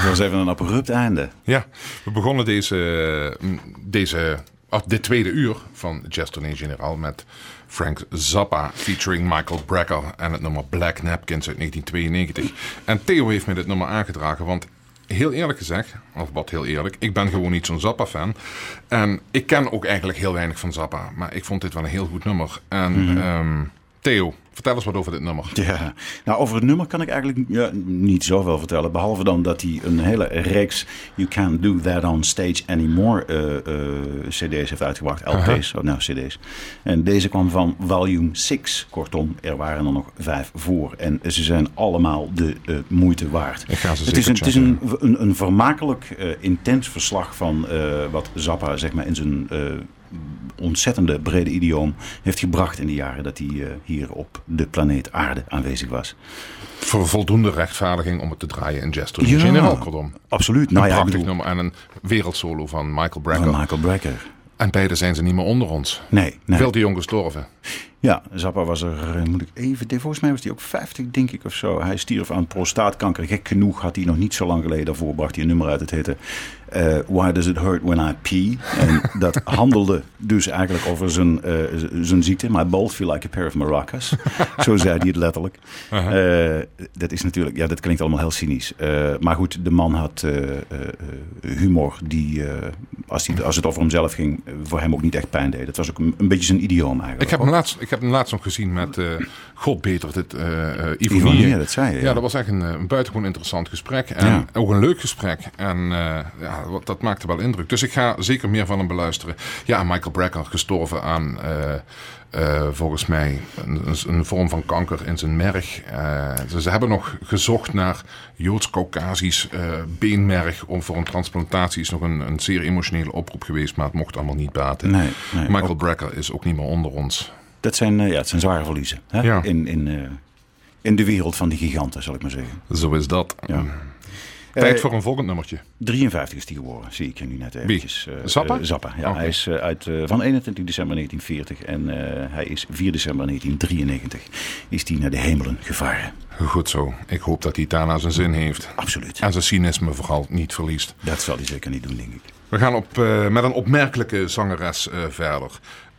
dat was even een abrupt einde. Ja, we begonnen deze, deze, oh, dit tweede uur van Jazz Tournee Generaal met Frank Zappa featuring Michael Brecker en het nummer Black Napkins uit 1992. En Theo heeft me dit nummer aangedragen, want heel eerlijk gezegd, of wat heel eerlijk, ik ben gewoon niet zo'n Zappa-fan. En ik ken ook eigenlijk heel weinig van Zappa, maar ik vond dit wel een heel goed nummer. En ehm, Theo, vertel eens wat over dit nummer. Ja, nou over het nummer kan ik eigenlijk ja, niet zoveel vertellen. Behalve dan dat hij een hele reeks You Can't Do That On Stage Anymore eh, eh, cd's heeft uitgebracht. LP's, oh, nou cd's. En deze kwam van Volume 6. Kortom, er waren er nog vijf voor. En ze zijn allemaal de eh, moeite waard. Ik ga ze Het is, een, het is een, een, een vermakelijk, eh, intens verslag van eh, wat Zappa zeg maar, in zijn eh, ontzettende brede idioom heeft gebracht in de jaren dat hij eh, hier op de planeet Aarde aanwezig was. Voor voldoende rechtvaardiging om het te draaien in Jazz Tournee Ja. Generaal, kortom. Absoluut. Een Nou ja, ik prachtig bedoel, nummer en een wereldsolo van Michael Brecker. van Michael Brecker. En beide zijn ze niet meer onder ons. Nee, nee. Veel te jong gestorven. Ja, Zappa was er, eh, moet ik even, volgens mij was hij ook 50, denk ik of zo. Hij stierf aan prostaatkanker. Gek genoeg had hij nog niet zo lang geleden daarvoor, bracht hij een nummer uit. Het heette uh, Why Does It Hurt When I Pee? En dat handelde dus eigenlijk over zijn, uh, zijn ziekte. My balls feel like a pair of maracas. zo zei hij het letterlijk. Uh -huh. dat is natuurlijk, ja, dat klinkt allemaal heel cynisch. maar goed, de man had humor die, als, als het over hemzelf ging, voor hem ook niet echt pijn deed. Dat was ook een, een beetje zijn idioom eigenlijk. Ik heb hem laatst ik heb hem laatst nog gezien met uh, God beter, dit uh, uh, Ivonie. Ja, dat zei je. Ja, dat was echt een, een buitengewoon interessant gesprek. En ja. ook een leuk gesprek. En ja, dat maakte wel indruk. Dus ik ga zeker meer van hem beluisteren. Ja, Michael Brecker gestorven aan... Uh, volgens mij een, een, vorm van kanker in zijn merg. Uh, ze hebben nog gezocht naar Joods-Caucasisch uh, beenmerg om voor een transplantatie. Is nog een, een, zeer emotionele oproep geweest, maar het mocht allemaal niet baten. Nee, nee, Michael Brecker is ook niet meer onder ons. Dat zijn, ja, het zijn zware verliezen hè? Ja. In, in, in de wereld van die giganten, zal ik maar zeggen. Zo is dat. Ja. Tijd uh, voor een volgend nummertje. 53 is die geworden, zie ik je nu net eventjes. Uh, Zappa? Uh, Zappa, ja. Okay. Hij is uit, van 21 december 1940 en hij is 4 december 1993 is hij naar de hemelen gevaren. Goed zo. Ik hoop dat hij daarna zijn zin heeft. Absoluut. En zijn cynisme vooral niet verliest. Dat zal hij zeker niet doen, denk ik. We gaan op, met een opmerkelijke zangeres verder.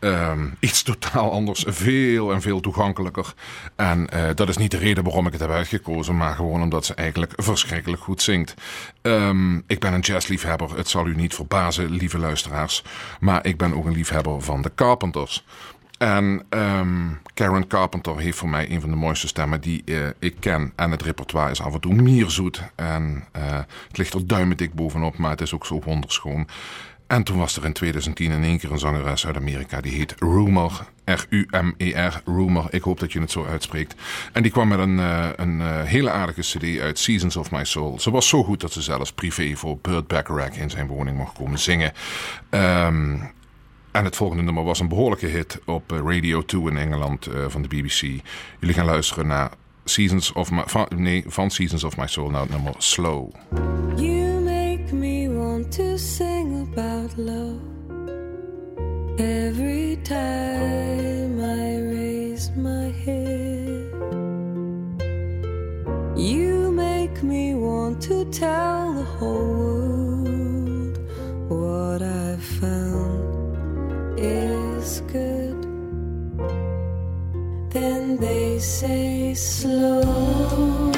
Um, iets totaal anders, veel en veel toegankelijker. En uh, dat is niet de reden waarom ik het heb uitgekozen, maar gewoon omdat ze eigenlijk verschrikkelijk goed zingt. Um, ik ben een jazzliefhebber, het zal u niet verbazen, lieve luisteraars. Maar ik ben ook een liefhebber van de Carpenters. En um, Karen Carpenter heeft voor mij een van de mooiste stemmen die uh, ik ken. En het repertoire is af en toe mierzoet. En uh, het ligt er duimendik bovenop, maar het is ook zo wonderschoon. En toen was er in 2010 in één keer een zangeres uit Amerika. Die heet Rumor. R-U-M-E-R. Rumor. Ik hoop dat je het zo uitspreekt. En die kwam met een, uh, een uh, hele aardige cd uit Seasons of My Soul. Ze was zo goed dat ze zelfs privé voor Burt Bacharach in zijn woning mocht komen zingen. Um, en het volgende nummer was een behoorlijke hit op Radio 2 in Engeland van de BBC. Jullie gaan luisteren naar Seasons of My... Van, nee, van Seasons of My Soul naar het nummer Slow. You make me want to sing about love every time I raise my head. You make me want to tell the whole world what I've found is good. Then they say, slow,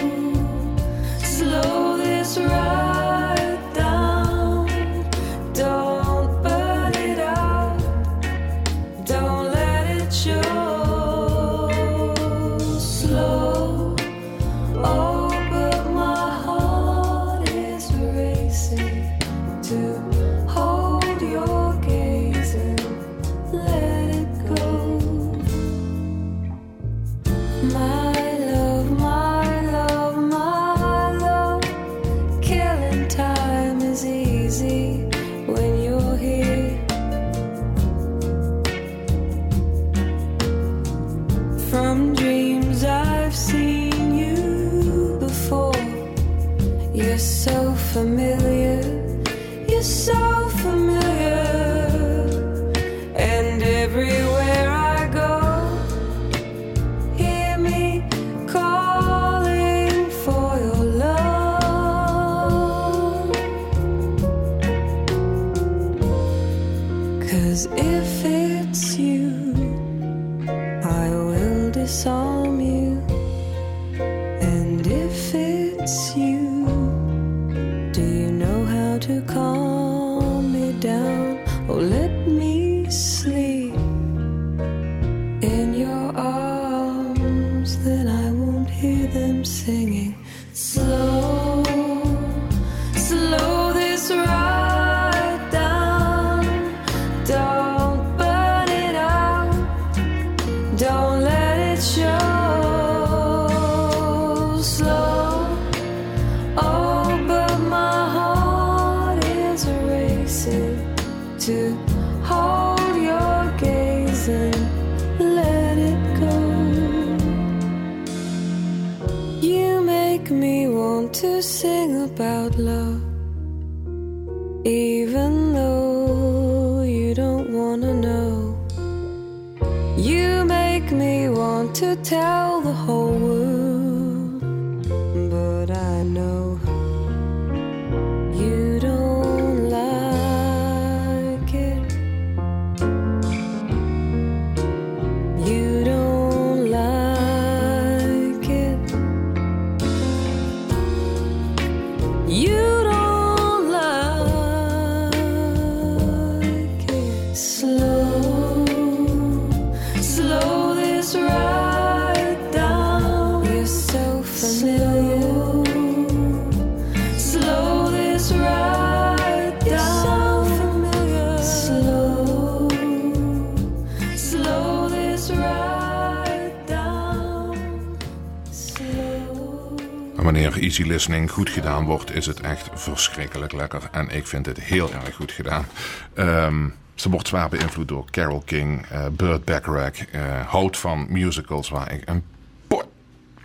easy listening goed gedaan wordt, is het echt verschrikkelijk lekker. En ik vind het heel erg goed gedaan. Ehm, ze wordt zwaar beïnvloed door Carole King, eh Burt Bacharach. eh houdt van musicals waar ik een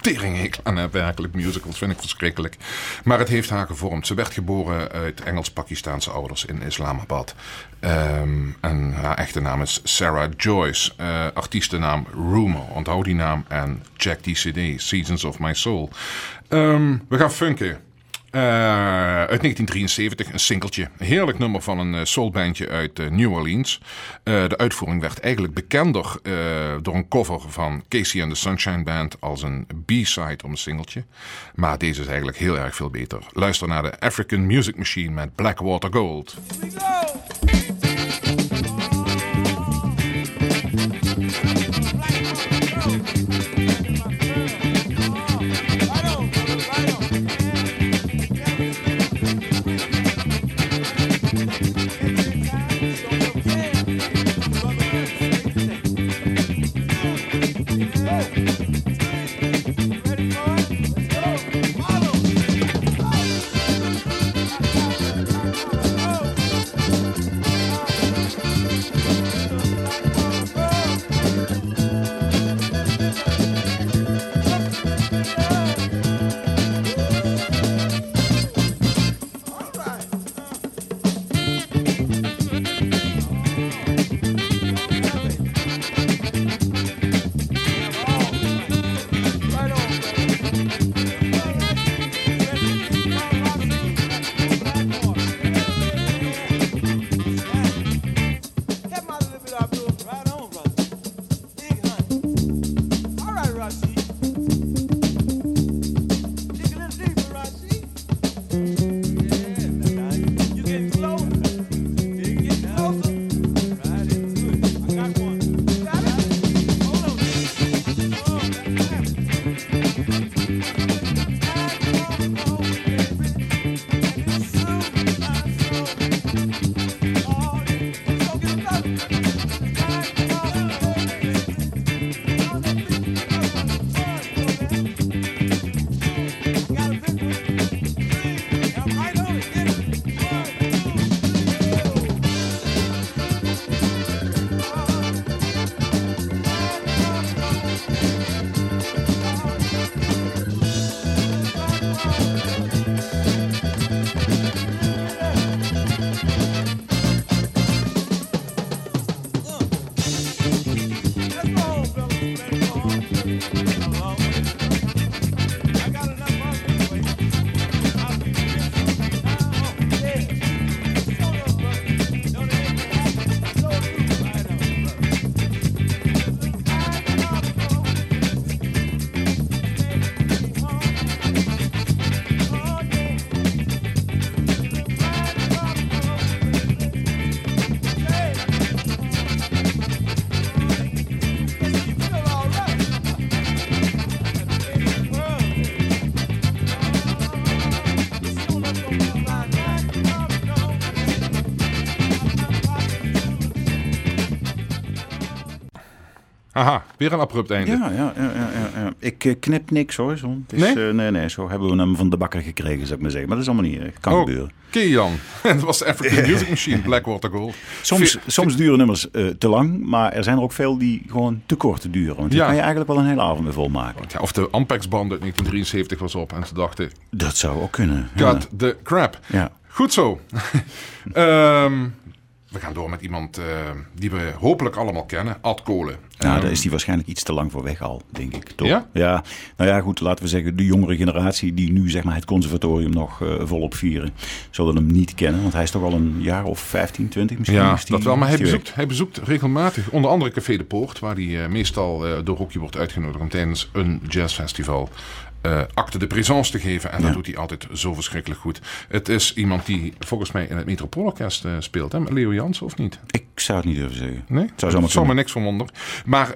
teringhekel aan heb. Werkelijk, musicals vind ik verschrikkelijk. Maar het heeft haar gevormd. Ze werd geboren uit Engels-Pakistaanse ouders in Islamabad. Ehm, en haar echte naam is Sarah Joyce. Eh artiestennaam Rumor. Onthoud die naam en check die cd. Seasons of My Soul. Ehm, we gaan funken. Eh, uit 1973, een singeltje. Heerlijk nummer van een eh, soulbandje uit eh, New Orleans. De uitvoering werd eigenlijk bekender door een cover van Casey and the Sunshine Band als een B-side om een singeltje. Maar deze is eigenlijk heel erg veel beter. Luister naar de African Music Machine met Blackwater Gold. Aha, weer een abrupt einde. Ja, ja, ja, ja, ja. Ik eh, knip niks hoor. Zo. Het Nee? eh, nee, nee, zo hebben we hem van de bakker gekregen, zou ik maar zeggen. Maar dat is allemaal niet, eh, kan Oh, gebeuren. Oké Jan, dat was de African Music Machine, Blackwater Gold. Soms, Ve- soms duren nummers te lang, maar er zijn er ook veel die gewoon te kort te duren. Want die Ja. kan je eigenlijk wel een hele avond mee volmaken. Ja, of de Ampex-band uit 1973 was op en ze dachten, Dat zou ook kunnen. Cut the crap. Ja. Goed zo. Ehm, we gaan door met iemand eh, die we hopelijk allemaal kennen. Ad Kolen. Nou, daar is hij waarschijnlijk iets te lang voor weg al, denk ik. Toch? Ja? ja? Nou ja, goed, laten we zeggen, de jongere generatie die nu zeg maar, het conservatorium nog eh, volop vieren, zullen hem niet kennen. Want hij is toch al een jaar of 15, 20 misschien. Ja, die- dat wel. Maar hij bezoekt, hij bezoekt regelmatig onder andere Café de Poort, waar hij eh, meestal door Rocky wordt uitgenodigd om tijdens een jazzfestival eh acte de présence te geven. En dat doet hij altijd zo verschrikkelijk goed. Het is iemand die volgens mij in het Metropoolorkest eh, speelt. Hè? Leo Jansen of niet? Ik zou het niet durven zeggen. Nee? Het zou zomaar Het zal me niks verwonderen. Maar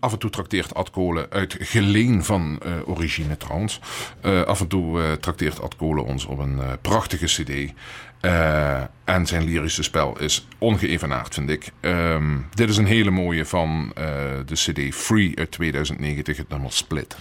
af en toe trakteert Ad Kolen uit geleen van origine trouwens. Af en toe trakteert Ad Kolen ons op een eh, prachtige cd. En zijn lyrische spel is ongeëvenaard, vind ik. Ehm, dit is een hele mooie van de cd Free uit 2090, het nummer Split.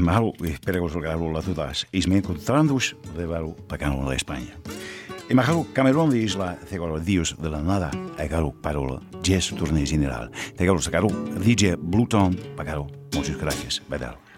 malo, y espero Izmaru Hespergus Garu Latudas, Izmen Contrandus Devaru Pacano de España. Y me hago Cameron de Isla, Cegaru Dios de la Nada, Agaru Parola, Jess Tournée General, Te Cegaru Sagaru, DJ Bluton, para Pagaru. Muchas gracias, Bye, -bye.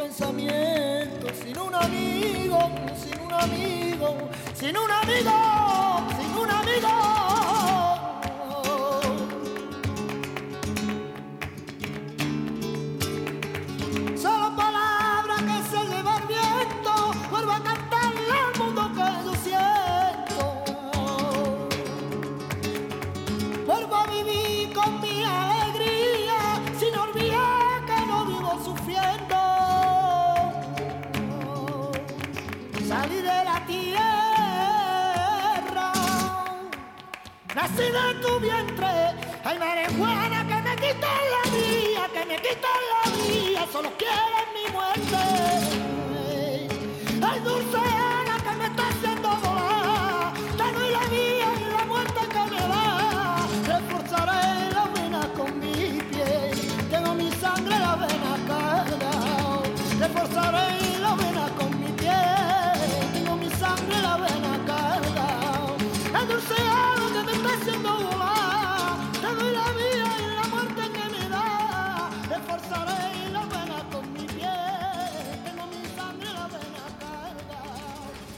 Pensamiento, sin un amigo, sin un amigo, sin un amigo, sin un amigo.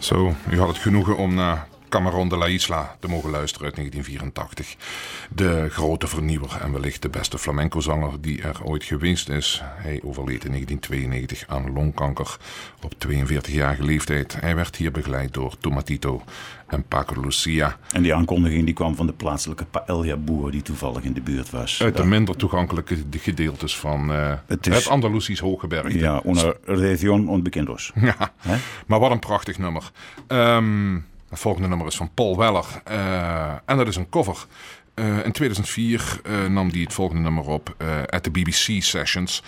Zo, u had het genoegen om naar Cameron de la Isla te mogen luisteren uit 1984. De grote vernieuwer en wellicht de beste flamenco-zanger die er ooit geweest is. Hij overleed in 1992 aan longkanker op 42-jarige leeftijd. Hij werd hier begeleid door Tomatito en Paco Lucia. En die aankondiging die kwam van de plaatselijke paella-boer die toevallig in de buurt was. Uit de minder toegankelijke gedeeltes van eh, Het het, is- Andalusisch Hooggebergte. Ja, una región onbekendos. Ja, maar wat een prachtig nummer. Ehm, het volgende nummer is van Paul Weller. eh, en dat is een cover. Eh, in 2004 eh, nam hij het volgende nummer op eh at the BBC Sessions.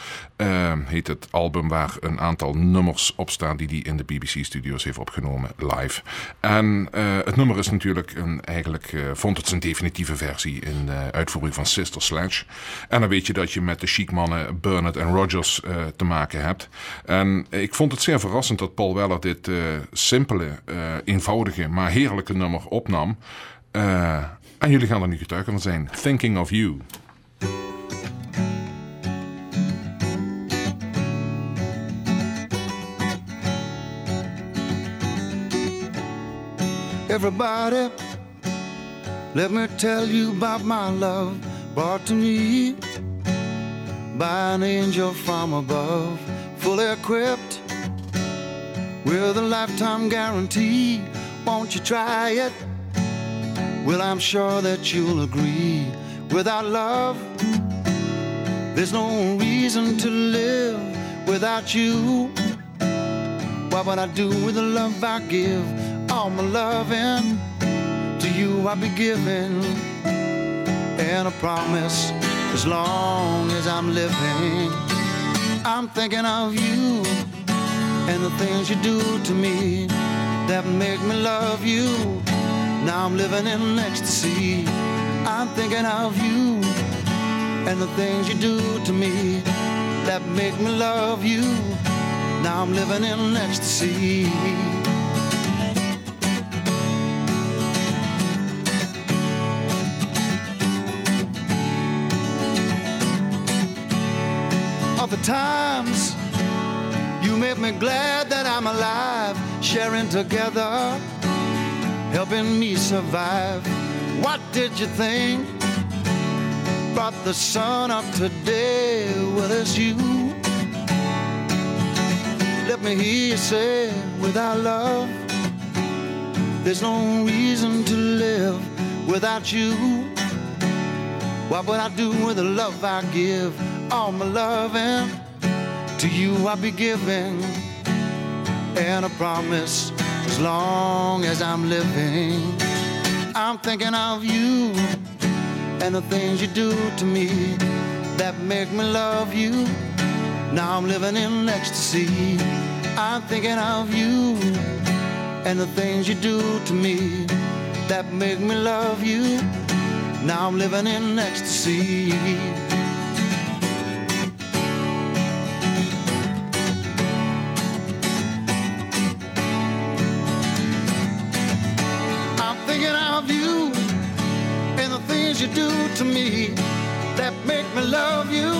Heet het album waar een aantal nummers op staan die hij in de BBC Studios heeft opgenomen live. En het nummer is natuurlijk een, eigenlijk, vond het zijn definitieve versie in de uitvoering van Sister Sledge. En dan weet je dat je met de chic mannen Bernard en Rogers te maken hebt. En ik vond het zeer verrassend dat Paul Weller dit simpele, eenvoudige, maar heerlijke nummer opnam. En jullie gaan er nu getuigen van zijn. Thinking of You. Everybody, let me tell you about my love brought to me by an angel from above, fully equipped with a lifetime guarantee. Won't you try it? Well, I'm sure that you'll agree. Without love, there's no reason to live without you. What would I do with the love I give? All my loving To you I'll be giving, and a promise as long as I'm living. I'm thinking of you and the things you do to me that make me love you. Now I'm living in ecstasy. I'm thinking of you and the things you do to me that make me love you. Now I'm living in ecstasy. Of the times you make me glad that I'm alive, sharing together, helping me survive. What did you think? Brought the sun up today. Well, it's you. Let me hear you say, without love, there's no reason to live without you. What would I do with the love I give? All my loving to you I'll be giving, and a promise as long as I'm living. I'm thinking of you and the things you do to me that make me love you. Now I'm living in ecstasy. I'm thinking of you and the things you do to me that make me love you. Now I'm living in ecstasy. Do to me that make me love you.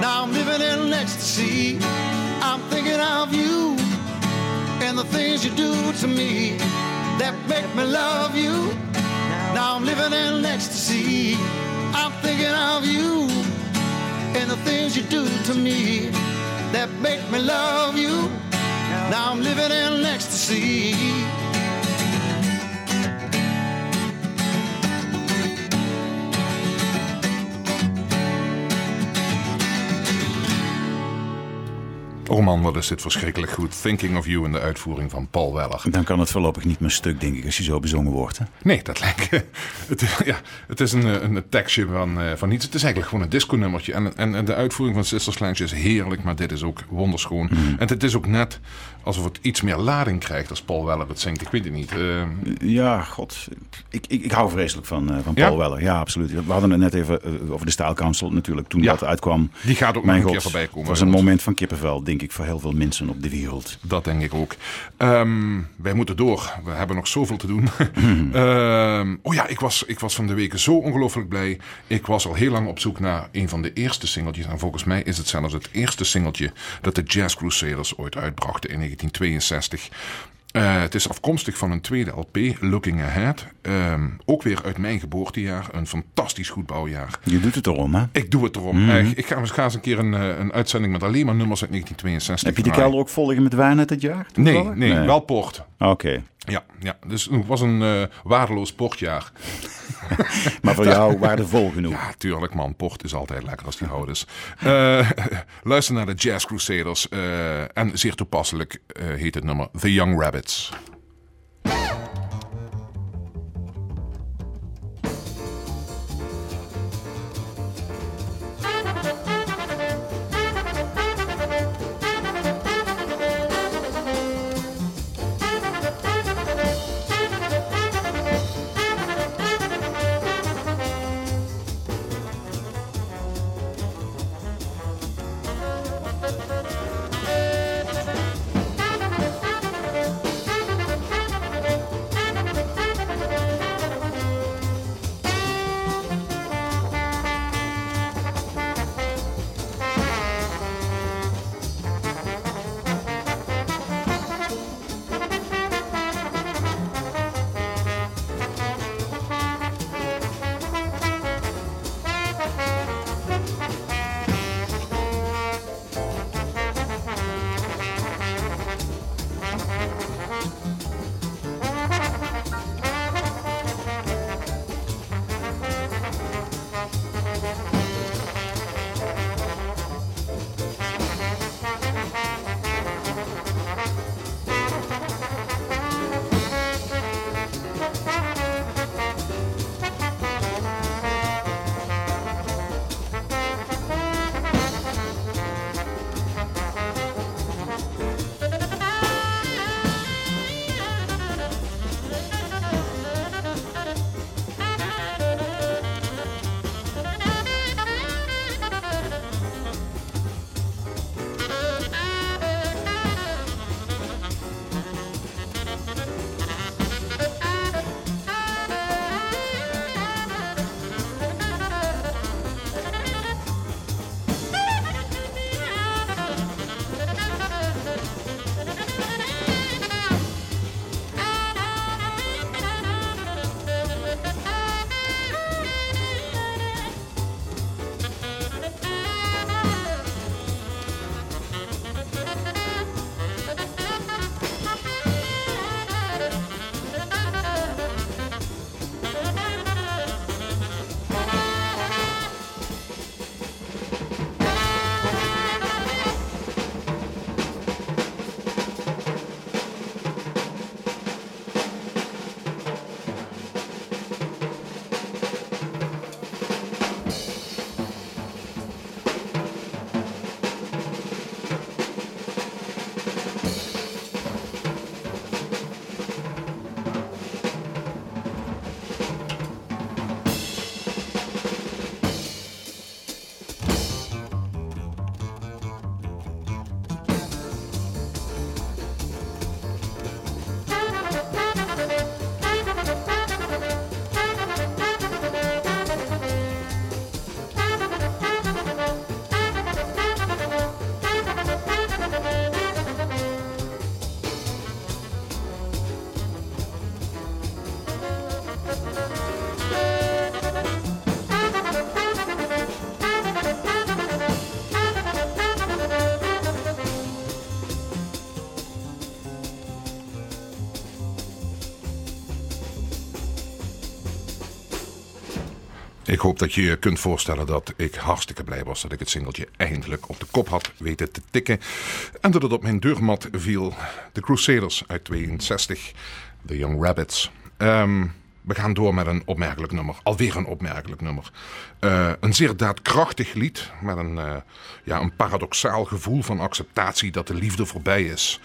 Now I'm living in ecstasy. I'm thinking of you and the things you do to me that make me love you. Now I'm living in ecstasy. I'm thinking of you and the things you do to me that make me love you. Now I'm living in ecstasy. Oh man, wat is dit verschrikkelijk goed. Thinking of You in de uitvoering van Paul Weller. Dan kan het voorlopig niet meer stuk, denk ik, als je zo bezongen wordt. Hè? Nee, dat lijkt... Het, ja, het is een, eh, een tekstje van, eh, van niets. Het is eigenlijk gewoon een disco-nummertje. En, en, en de uitvoering van Sister Sledge is heerlijk, maar dit is ook wonderschoon. En het is ook net alsof het iets meer lading krijgt als Paul Weller het zingt. Ik weet het niet. Eh, Ja, god. Ik, ik, ik hou vreselijk van, eh, van Ja? Paul Weller. Ja, absoluut. We hadden het net even eh, over de staalkansel natuurlijk. Toen Ja. dat uitkwam. die gaat ook Mijn nog een god, keer voorbij komen. Het was een ons. moment van kippenvel, denk ik, voor heel veel mensen op de wereld. Dat denk ik ook. Ehm, wij moeten door. We hebben nog zoveel te doen. Ehm, oh ja, ik was, ik was van de week zo ongelooflijk blij. Ik was al heel lang op zoek naar een van de eerste singeltjes. En volgens mij is het zelfs het eerste singeltje dat de Jazz Crusaders ooit uitbrachten in 1962. Eh, het is afkomstig van een tweede LP, Looking Ahead. Ehm, ook weer uit mijn geboortejaar. Een fantastisch goed bouwjaar. Je doet het erom, hè? Ik doe het erom. Eh, ik ga, ik ga eens een keer een, eh, een uitzending met alleen maar nummers uit 1962 Heb je de draaien. kelder ook vol liggen met wijn uit het jaar? Nee, nee, wel port. Oké. Ja, ja, dus het was een eh, waardeloos portjaar. Maar voor jou waardevol genoeg. Ja, tuurlijk man, port is altijd lekker als die hout is. Eh, luister naar de Jazz Crusaders. eh, en zeer toepasselijk heet het nummer The Young Rabbits. Hoop dat je je kunt voorstellen dat ik hartstikke blij was dat ik het singeltje eindelijk op de kop had weten te tikken. En dat het op mijn deurmat viel. The Crusaders uit 62, The Young Rabbits. Ehm, we gaan door met een opmerkelijk nummer. Alweer een opmerkelijk nummer. Eh, een zeer daadkrachtig lied met een, uh, ja, een paradoxaal gevoel van acceptatie dat de liefde voorbij is.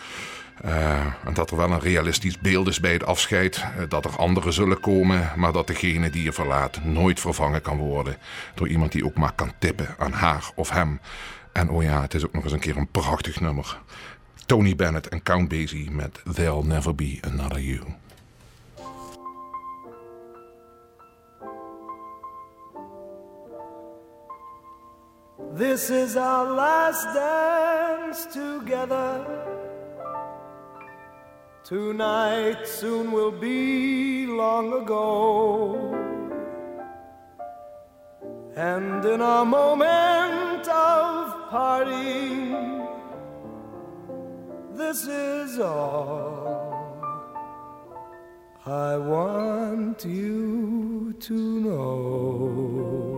Uh, en dat er wel een realistisch beeld is bij het afscheid. dat er anderen zullen komen, maar dat degene die je verlaat nooit vervangen kan worden door iemand die ook maar kan tippen aan haar of hem. En oh ja, het is ook nog eens een keer een prachtig nummer. Tony Bennett en Count Basie met There'll Never Be Another You. This is our last dance together. Tonight soon will be long ago. And in a moment of parting, this is all I want you to know.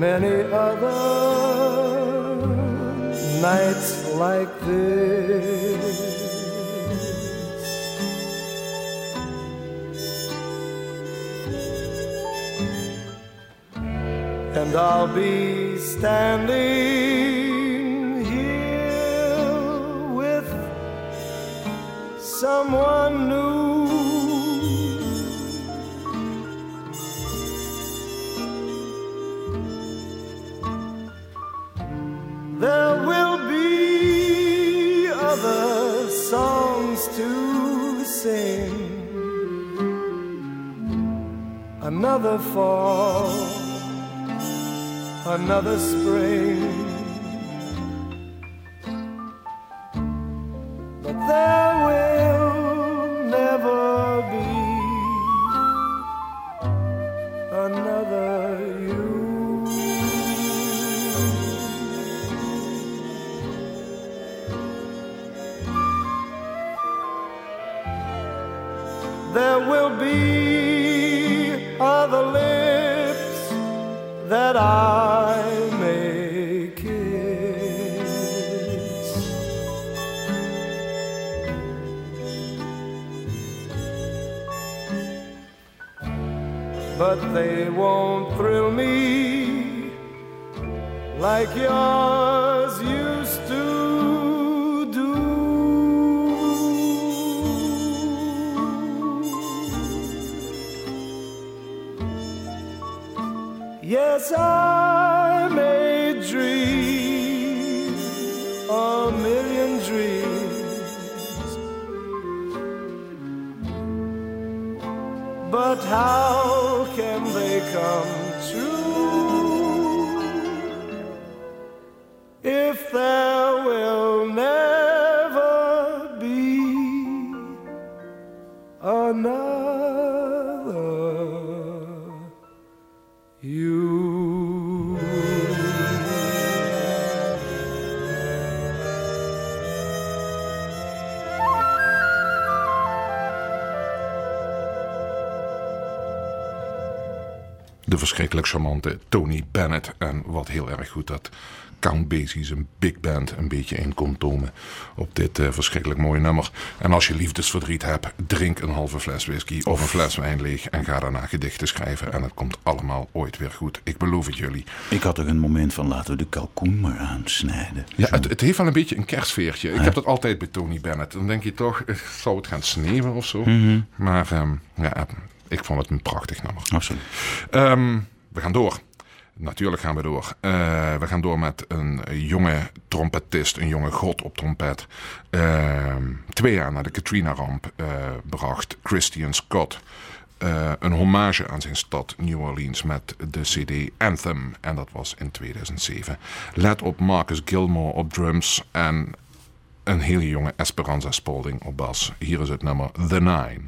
Many other nights like this. And I'll be standing here with someone new. There will be other songs to sing. Another fall, another spring. De verschrikkelijk charmante Tony Bennett. En wat heel erg goed dat Count Basie zijn big band een beetje in komt tomen op dit eh, verschrikkelijk mooie nummer. En als je liefdesverdriet hebt, drink een halve fles whisky of een fles wijn leeg en ga daarna gedichten schrijven. En het komt allemaal ooit weer goed. Ik beloof het jullie. Ik had ook een moment van laten we de kalkoen maar aansnijden. Ja, het, het heeft wel een beetje een kerstveertje. Ik heb dat altijd bij Tony Bennett. Dan denk je toch, eh, zou het gaan sneeuwen of zo? Maar ehm, ja, ik vond het een prachtig nummer. Absoluut. Ehm, we gaan door. Natuurlijk gaan we door. Eh, we gaan door met een jonge trompetist, een jonge god op trompet. Ehm, twee jaar na de Katrina-ramp eh, bracht Christian Scott eh, een hommage aan zijn stad New Orleans met de CD Anthem. En dat was in 2007. Let op Marcus Gilmore op drums en een hele jonge Esperanza Spalding op bas. Hier is het nummer The Nine.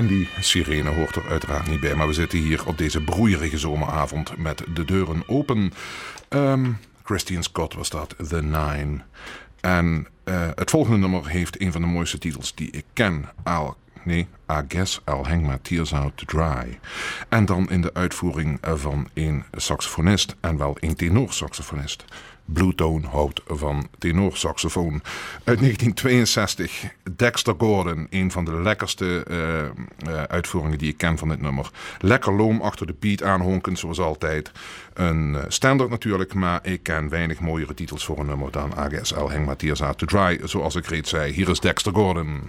En die sirene hoort er uiteraard niet bij. Maar we zitten hier op deze broeierige zomeravond met de deuren open. Ehm, Christian Scott was dat, The Nine. En eh, het volgende nummer heeft een van de mooiste titels die ik ken. I'll, nee, I guess I'll hang my tears out to dry. En dan in de uitvoering van een saxofonist en wel een tenorsaxofonist. Blue Tone houdt van tenorsaxofoon. Uit 1962, Dexter Gordon. Een van de lekkerste eh, eh, uitvoeringen die ik ken van dit nummer. Lekker loom achter de beat aanhonkend, zoals altijd. Een uh, standaard natuurlijk, maar ik ken weinig mooiere titels voor een nummer dan AGSL Hang Matthias Out to Dry. Zoals ik reeds zei, hier is Dexter Gordon.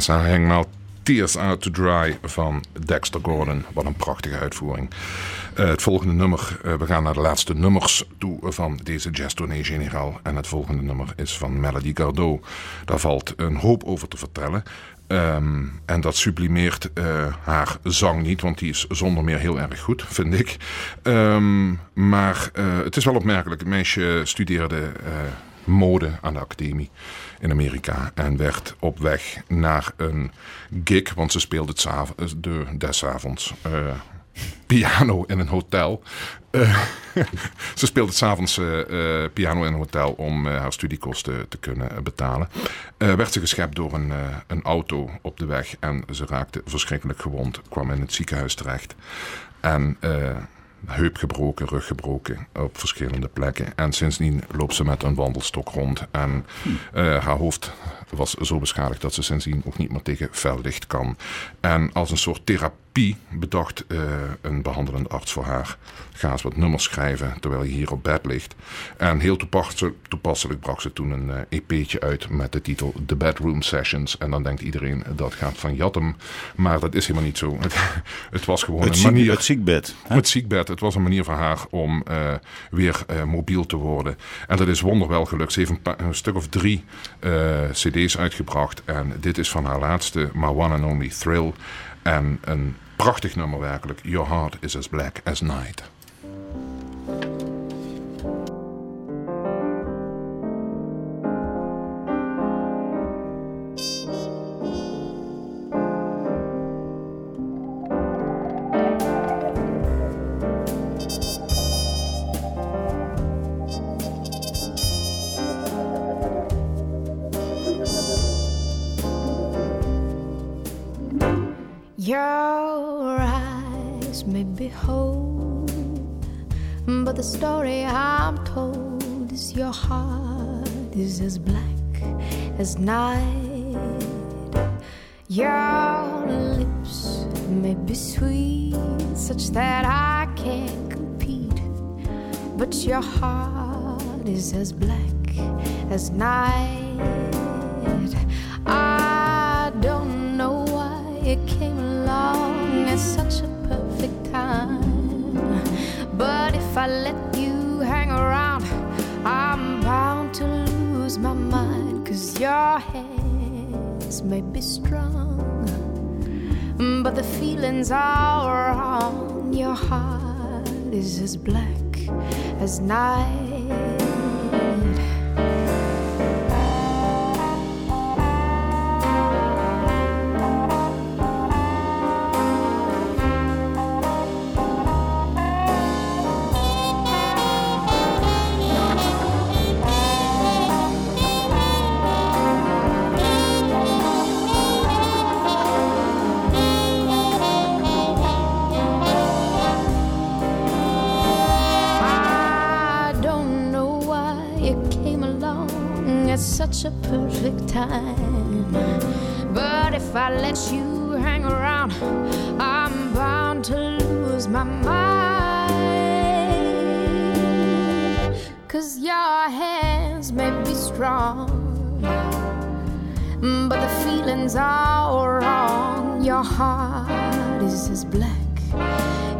I guess I hang now Tears Out to Dry van Dexter Gordon. Wat een prachtige uitvoering. Uh, het volgende nummer, uh, we gaan naar de laatste nummers toe van deze Jazz Tournee Generaal. En het volgende nummer is van Melody Gardot. Daar valt een hoop over te vertellen. Um, en dat sublimeert uh, haar zang niet, want die is zonder meer heel erg goed, vind ik. Um, maar het is wel opmerkelijk. Het meisje studeerde mode aan de academie in Amerika. En werd op weg naar een gig, want ze speelde het de, des avonds uh, piano in een hotel. Uh, ze speelde s'avonds uh, piano in een hotel om haar studiekosten te kunnen betalen. werd ze geschept door een, een auto op de weg en ze raakte verschrikkelijk gewond. Kwam in het ziekenhuis terecht. En heup gebroken, rug gebroken op verschillende plekken. En sindsdien loopt ze met een wandelstok rond. En uh, haar hoofd was zo beschadigd dat ze sindsdien ook niet meer tegen fel licht kan. En als een soort therapie bedacht uh, een behandelende arts voor haar. Ga eens wat nummers schrijven terwijl je hier op bed ligt. En heel toepasselijk, toepasselijk bracht ze toen een uh, EP'tje uit met de titel The Bedroom Sessions. En dan denkt iedereen dat gaat van Jatem. Maar dat is helemaal niet zo. Het, het was gewoon het een manier... Het ziekbed. Hè? Het ziekbed. Het was een manier voor haar om uh, weer mobiel te worden. En dat is wonderwel gelukt. Ze heeft een, een stuk of drie cd's cd's uitgebracht. En dit is van haar laatste, My One and Only Thrill. En een prachtig nummer werkelijk. Your Heart is as Black as Night. The feelings are wrong. Your heart is as black as night. Feelings are wrong. Your heart is as black.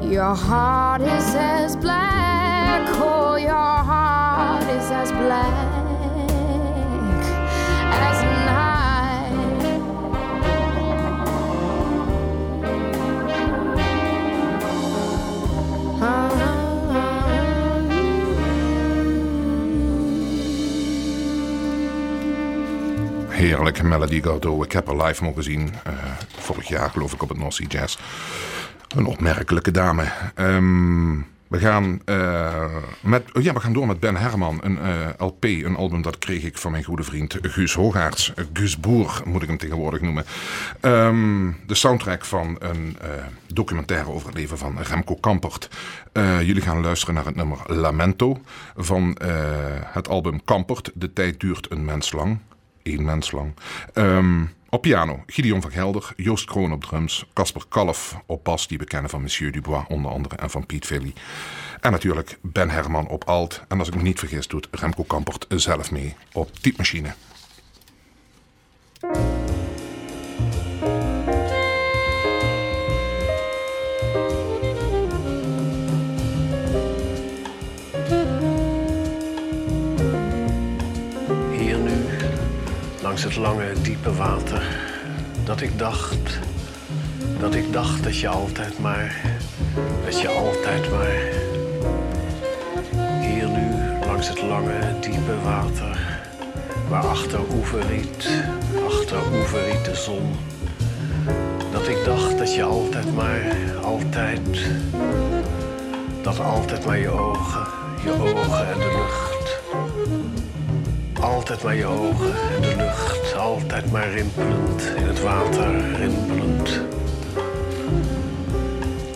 Your heart is as black. Oh, your heart is as black. Heerlijk, Melody Gardot. Ik heb haar live mogen zien. Uh, vorig jaar geloof ik op het North Jazz. Een opmerkelijke dame. Um, we gaan, uh, met, oh ja, we gaan door met Ben Herman, een uh, LP, een album dat kreeg ik van mijn goede vriend Guus Hoogaerts. Guus Boer moet ik hem tegenwoordig noemen. Um, de soundtrack van een documentaire over het leven van Remco Kampert. jullie gaan luisteren naar het nummer Lamento van het album Kampert. De tijd duurt een mens lang. Eén mens lang. Um, op piano Gideon van Gelder, Joost Kroon op drums, Casper Kalf op bas, die we kennen van Monsieur Dubois onder andere en van Piet Velly. En natuurlijk Ben Herman op alt. En als ik me niet vergis doet Remco Kampert zelf mee op typemachine. Het lange, diepe water. Dat ik dacht, dat ik dacht dat je altijd maar, dat je altijd maar. Hier nu, langs het lange, diepe water. Waar achter oeverriet, achter oeverriet de zon. Dat ik dacht dat je altijd maar, altijd. Dat altijd maar je ogen, je ogen en de lucht. Altijd maar je ogen en de lucht, altijd maar rimpelend in het water, rimpelend.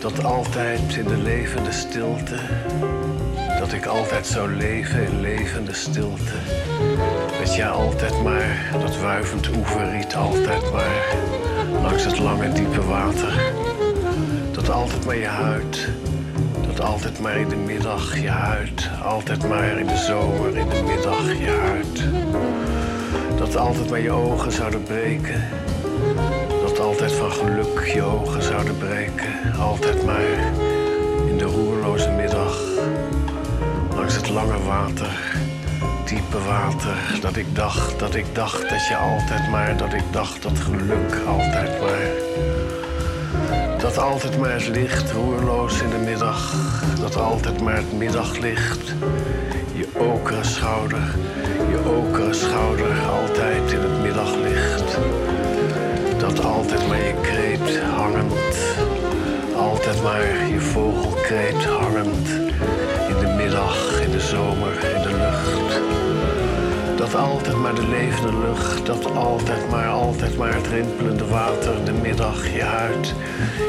Dat altijd in de levende stilte, dat ik altijd zou leven in levende stilte. Dat jij altijd maar, dat wuivend oeverriet, altijd maar langs het lange diepe water. Dat altijd maar je huid, altijd maar in de middag je huid, altijd maar in de zomer in de middag je huid. Dat altijd maar je ogen zouden breken, dat altijd van geluk je ogen zouden breken, altijd maar in de roerloze middag, langs het lange water, diepe water, dat ik dacht, dat ik dacht dat je altijd maar, dat ik dacht dat geluk altijd maar. Dat altijd maar het licht, roerloos in de middag. Dat altijd maar het middaglicht. Je okere schouder, je okere schouder, altijd in het middaglicht. Dat altijd maar je kreet hangend. Altijd maar je vogelkreet hangend. In de middag, in de zomer, in de lucht. Dat altijd maar de levende lucht, dat altijd maar, altijd maar het rimpelende water, de middag, je huid.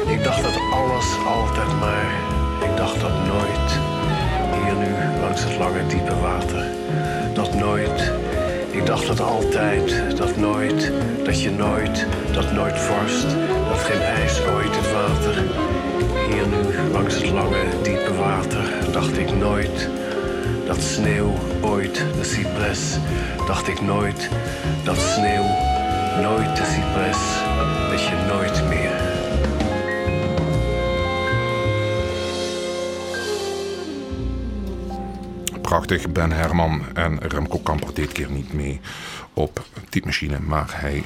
Ik dacht dat alles altijd maar, ik dacht dat nooit. Hier nu, langs het lange diepe water, dat nooit. Ik dacht dat altijd, dat nooit, dat je nooit, dat nooit vorst, dat geen ijs ooit het water. Hier nu, langs het lange diepe water, dacht ik nooit. Dat sneeuw ooit de cypres, dacht ik nooit. Dat sneeuw nooit de cypres, dat je nooit meer. Prachtig, Ben Herman en Remco Kamper dit keer niet mee op typemachine, maar hij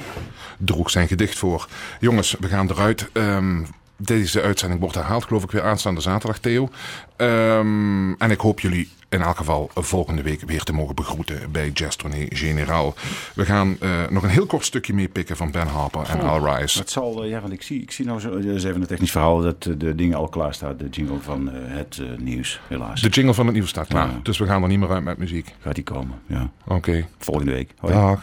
droeg zijn gedicht voor. Jongens, we gaan eruit. Ehm, deze uitzending wordt herhaald, geloof ik, weer aanstaande zaterdag, Theo. Ehm, en ik hoop jullie in elk geval volgende week weer te mogen begroeten bij Jazz Tournee Generaal. We gaan eh, nog een heel kort stukje meepikken van Ben Harper en Al Rice. Het zal, eh, ja, want ik zie, ik zie nou zo, dus even een technisch verhaal, dat eh, de dingen al klaar staat. De jingle van eh, het eh, nieuws, helaas. De jingle van het nieuws staat klaar, Ja. dus we gaan er niet meer uit met muziek. Gaat die komen, ja. Oké, Volgende week. Hoi. dag.